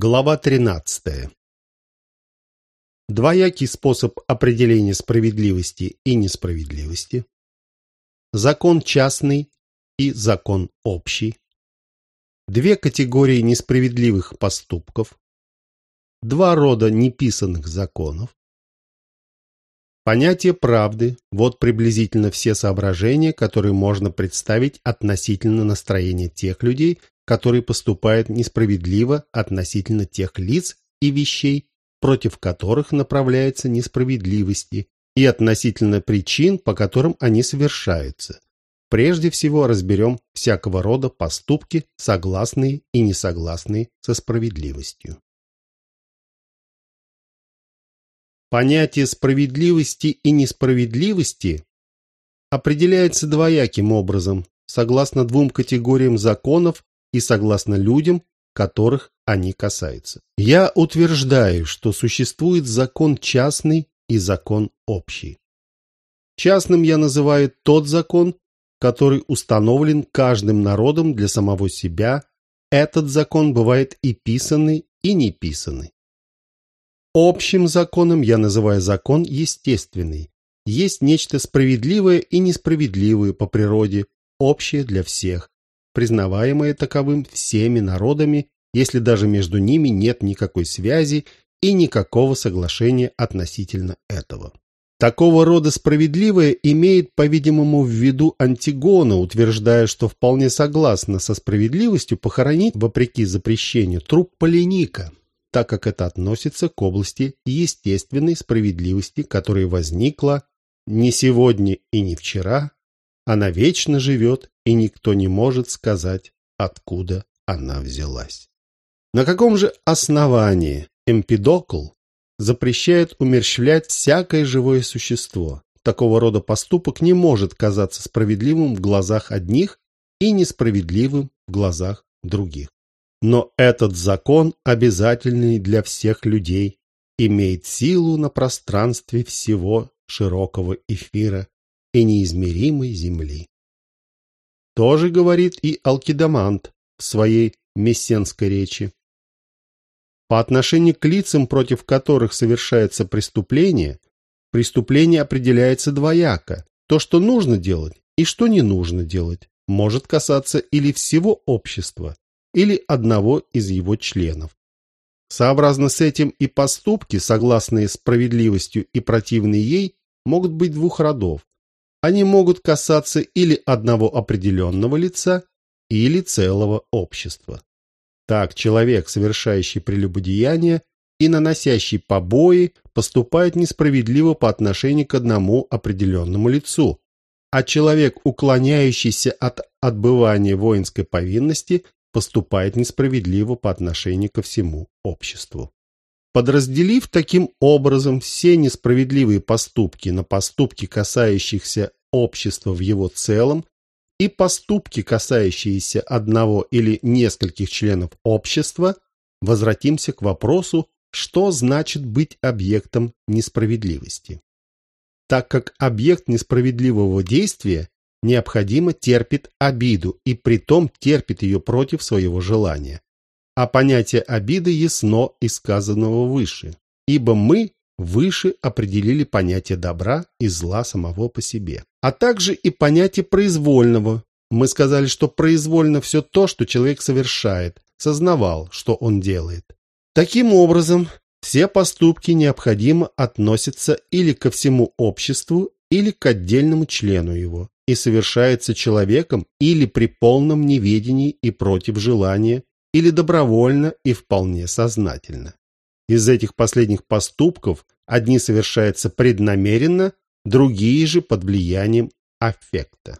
Глава 13. Двоякий способ определения справедливости и несправедливости. Закон частный и закон общий. Две категории несправедливых поступков. Два рода неписанных законов. Понятие правды – вот приблизительно все соображения, которые можно представить относительно настроения тех людей, которые поступают несправедливо относительно тех лиц и вещей, против которых направляется несправедливости, и относительно причин, по которым они совершаются. Прежде всего разберем всякого рода поступки, согласные и несогласные со справедливостью. Понятие справедливости и несправедливости определяется двояким образом, согласно двум категориям законов и согласно людям, которых они касаются. Я утверждаю, что существует закон частный и закон общий. Частным я называю тот закон, который установлен каждым народом для самого себя. Этот закон бывает и писанный, и неписанный. Общим законом я называю закон естественный. Есть нечто справедливое и несправедливое по природе, общее для всех, признаваемое таковым всеми народами, если даже между ними нет никакой связи и никакого соглашения относительно этого. Такого рода справедливое имеет, по-видимому, в виду Антигона, утверждая, что вполне согласна со справедливостью похоронить, вопреки запрещению, труп Полиника, так как это относится к области естественной справедливости, которая возникла не сегодня и не вчера, она вечно живет, и никто не может сказать, откуда она взялась. На каком же основании Эмпидокл запрещает умерщвлять всякое живое существо? Такого рода поступок не может казаться справедливым в глазах одних и несправедливым в глазах других. Но этот закон, обязательный для всех людей, имеет силу на пространстве всего широкого эфира и неизмеримой земли. Тоже говорит и Алкидамант в своей мессенской речи. По отношению к лицам, против которых совершается преступление, преступление определяется двояко. То, что нужно делать и что не нужно делать, может касаться или всего общества, или одного из его членов. Сообразно с этим и поступки, согласные справедливостью и противные ей, могут быть двух родов. Они могут касаться или одного определенного лица, или целого общества. Так человек, совершающий прелюбодеяние и наносящий побои, поступает несправедливо по отношению к одному определенному лицу, а человек, уклоняющийся от отбывания воинской повинности, поступает несправедливо по отношению ко всему обществу. Подразделив таким образом все несправедливые поступки на поступки, касающихся общества в его целом, и поступки, касающиеся одного или нескольких членов общества, возвратимся к вопросу, что значит быть объектом несправедливости. Так как объект несправедливого действия необходимо терпит обиду и притом терпит ее против своего желания. А понятие обиды ясно из сказанного выше, ибо мы выше определили понятие добра и зла самого по себе. А также и понятие произвольного. Мы сказали, что произвольно все то, что человек совершает, сознавал, что он делает. Таким образом, все поступки необходимо относятся или ко всему обществу, или к отдельному члену его, и совершается человеком или при полном неведении и против желания, или добровольно и вполне сознательно. Из этих последних поступков одни совершаются преднамеренно, другие же под влиянием аффекта.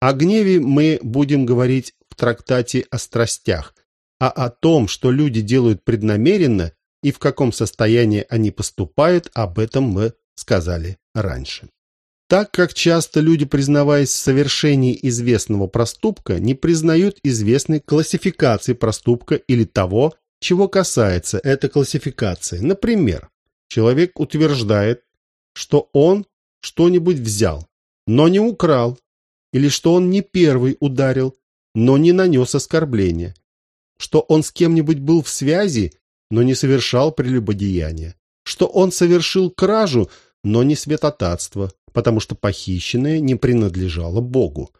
О гневе мы будем говорить в трактате о страстях, а о том, что люди делают преднамеренно и в каком состоянии они поступают, об этом мы сказали раньше. Так как часто люди, признаваясь в совершении известного проступка, не признают известной классификации проступка или того, чего касается эта классификация. Например, человек утверждает, что он что-нибудь взял, но не украл, или что он не первый ударил, но не нанес оскорбления. что он с кем-нибудь был в связи, но не совершал прелюбодеяния, что он совершил кражу, но не святотатство, потому что похищенное не принадлежало Богу,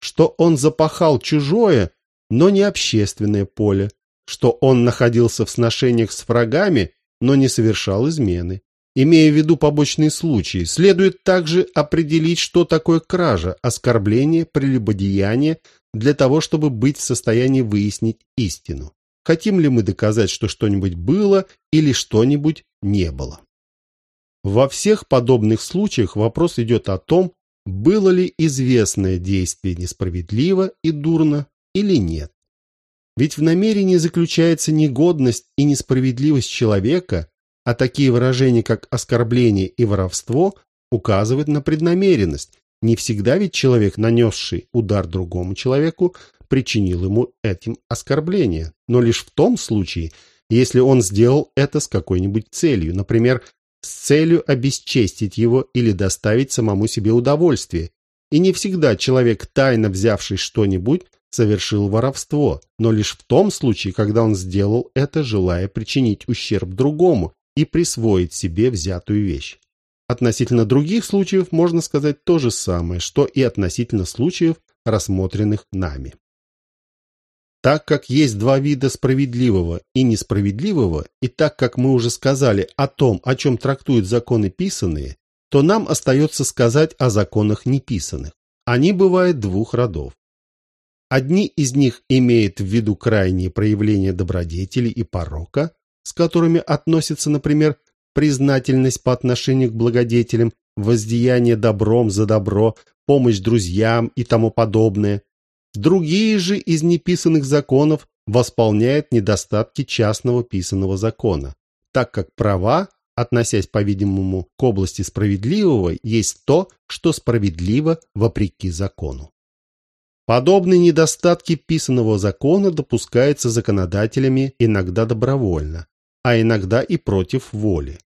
что он запахал чужое, но не общественное поле, что он находился в сношениях с врагами, но не совершал измены. Имея в виду побочные случаи, следует также определить, что такое кража, оскорбление, прелюбодеяние, для того, чтобы быть в состоянии выяснить истину. Хотим ли мы доказать, что что-нибудь было или что-нибудь не было? Во всех подобных случаях вопрос идет о том, было ли известное действие несправедливо и дурно или нет. Ведь в намерении заключается негодность и несправедливость человека, а такие выражения, как оскорбление и воровство, указывают на преднамеренность. Не всегда ведь человек, нанесший удар другому человеку, причинил ему этим оскорбление, но лишь в том случае, если он сделал это с какой-нибудь целью, например, с целью обесчестить его или доставить самому себе удовольствие. И не всегда человек, тайно взявший что-нибудь, совершил воровство, но лишь в том случае, когда он сделал это, желая причинить ущерб другому и присвоить себе взятую вещь. Относительно других случаев можно сказать то же самое, что и относительно случаев, рассмотренных нами. Так как есть два вида справедливого и несправедливого, и так как мы уже сказали о том, о чем трактуют законы писанные, то нам остается сказать о законах неписанных. Они бывают двух родов. Одни из них имеют в виду крайние проявления добродетели и порока, с которыми относится, например, признательность по отношению к благодетелям, воздеяние добром за добро, помощь друзьям и тому подобное. Другие же из неписанных законов восполняют недостатки частного писанного закона, так как права, относясь, по-видимому, к области справедливого, есть то, что справедливо вопреки закону. Подобные недостатки писанного закона допускаются законодателями иногда добровольно, а иногда и против воли.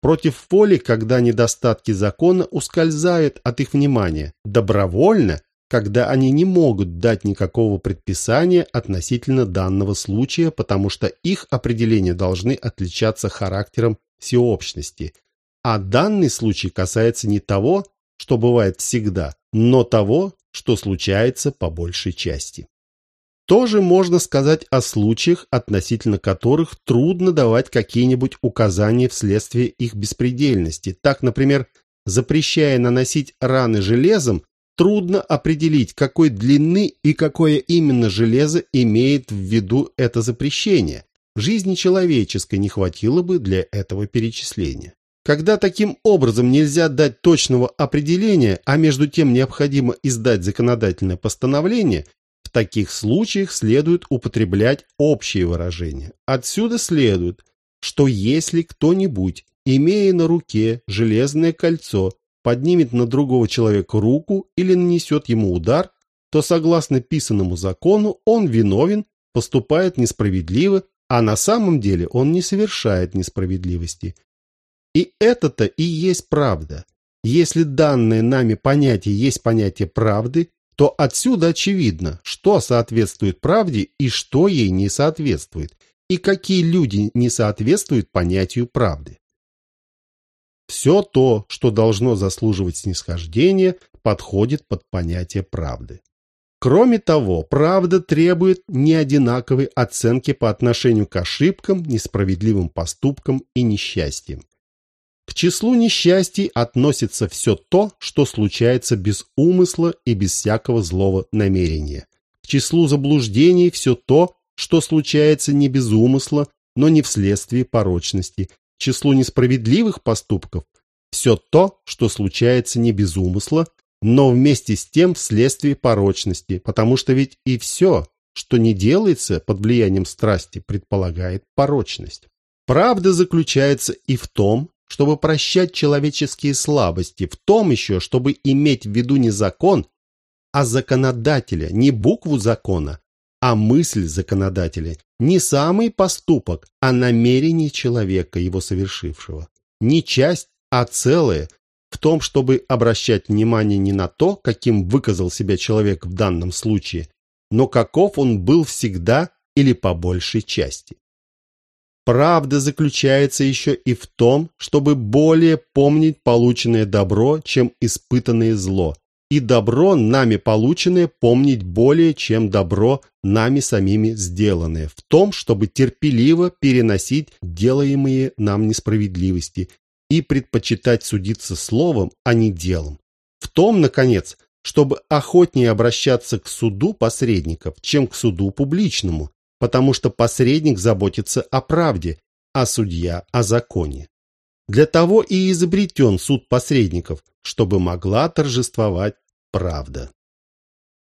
Против воли, когда недостатки закона ускользают от их внимания, добровольно, когда они не могут дать никакого предписания относительно данного случая, потому что их определения должны отличаться характером всеобщности, а данный случай касается не того, что бывает всегда, но того, что случается по большей части. Тоже можно сказать о случаях, относительно которых трудно давать какие-нибудь указания вследствие их беспредельности. Так, например, запрещая наносить раны железом, трудно определить, какой длины и какое именно железо имеет в виду это запрещение. Жизни человеческой не хватило бы для этого перечисления. Когда таким образом нельзя дать точного определения, а между тем необходимо издать законодательное постановление, в таких случаях следует употреблять общие выражения. Отсюда следует, что если кто-нибудь, имея на руке железное кольцо, поднимет на другого человека руку или нанесет ему удар, то, согласно писанному закону, он виновен, поступает несправедливо, а на самом деле он не совершает несправедливости – и это-то и есть правда. Если данное нами понятие есть понятие правды, то отсюда очевидно, что соответствует правде и что ей не соответствует, и какие люди не соответствуют понятию правды. Все то, что должно заслуживать снисхождения, подходит под понятие правды. Кроме того, правда требует неодинаковой оценки по отношению к ошибкам, несправедливым поступкам и несчастьям. К числу несчастий относится все то, что случается без умысла и без всякого злого намерения. К числу заблуждений все то, что случается не без умысла, но не вследствие порочности. Числу несправедливых поступков все то, что случается не без умысла, но вместе с тем вследствие порочности, потому что ведь и все, что не делается под влиянием страсти, предполагает порочность. Правда заключается и в том, чтобы прощать человеческие слабости, в том еще, чтобы иметь в виду не закон, а законодателя, не букву закона, а мысль законодателя, не самый поступок, а намерение человека, его совершившего. Не часть, а целое, в том, чтобы обращать внимание не на то, каким выказал себя человек в данном случае, но каков он был всегда или по большей части. Правда заключается еще и в том, чтобы более помнить полученное добро, чем испытанное зло, и добро, нами полученное, помнить более, чем добро, нами самими сделанное, в том, чтобы терпеливо переносить делаемые нам несправедливости и предпочитать судиться словом, а не делом. В том, наконец, чтобы охотнее обращаться к суду посредников, чем к суду публичному, потому что посредник заботится о правде, а судья – о законе. Для того и изобретен суд посредников, чтобы могла торжествовать правда.